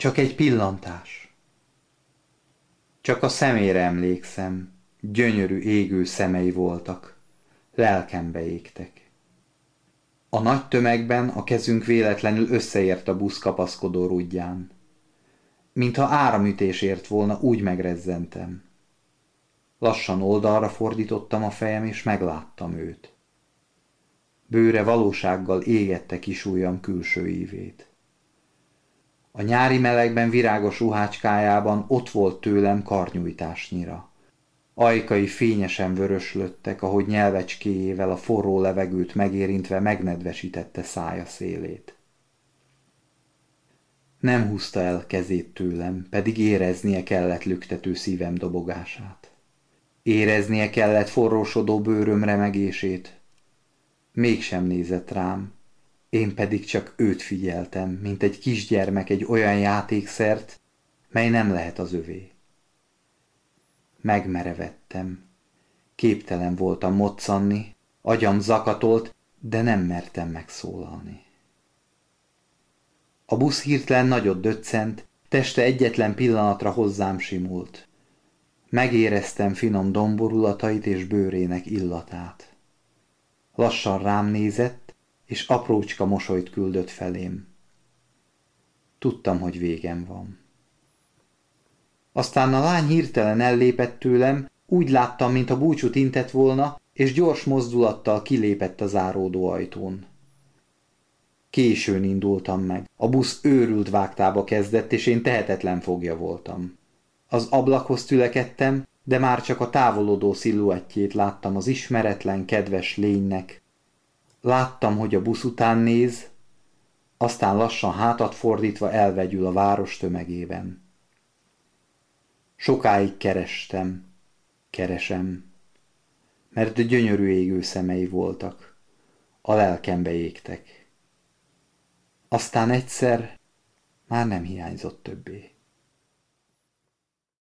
Csak egy pillantás. Csak a szemére emlékszem, gyönyörű égő szemei voltak, lelkembe égtek. A nagy tömegben a kezünk véletlenül összeért a busz kapaszkodó rudján. Mintha áramütés ért volna, úgy megrezzentem. Lassan oldalra fordítottam a fejem, és megláttam őt. Bőre valósággal égette kis ujjam külső ívét. A nyári melegben virágos ruhácskájában ott volt tőlem karnyújtásnyira. Ajkai fényesen vöröslöttek, ahogy nyelvecskéjével a forró levegőt megérintve megnedvesítette szája szélét. Nem húzta el kezét tőlem, pedig éreznie kellett lüktető szívem dobogását. Éreznie kellett forrósodó bőröm remegését. Mégsem nézett rám, én pedig csak őt figyeltem, mint egy kisgyermek egy olyan játékszert, mely nem lehet az övé. Megmerevettem. Képtelen voltam moccanni, agyam zakatolt, de nem mertem megszólalni. A busz hirtelen nagyot döccent, teste egyetlen pillanatra hozzám simult. Megéreztem finom domborulatait és bőrének illatát. Lassan rám nézett, és aprócska mosolyt küldött felém. Tudtam, hogy végem van. Aztán a lány hirtelen ellépett tőlem, úgy láttam, mint a búcsút intett volna, és gyors mozdulattal kilépett a záródó ajtón. Későn indultam meg. A busz őrült vágtába kezdett, és én tehetetlen fogja voltam. Az ablakhoz tülekedtem, de már csak a távolodó sziluettjét láttam az ismeretlen, kedves lénynek. Láttam, hogy a busz után néz, aztán lassan hátat fordítva elvegyül a város tömegében. Sokáig kerestem, keresem, mert gyönyörű égő szemei voltak, a lelkembe égtek. Aztán egyszer már nem hiányzott többé.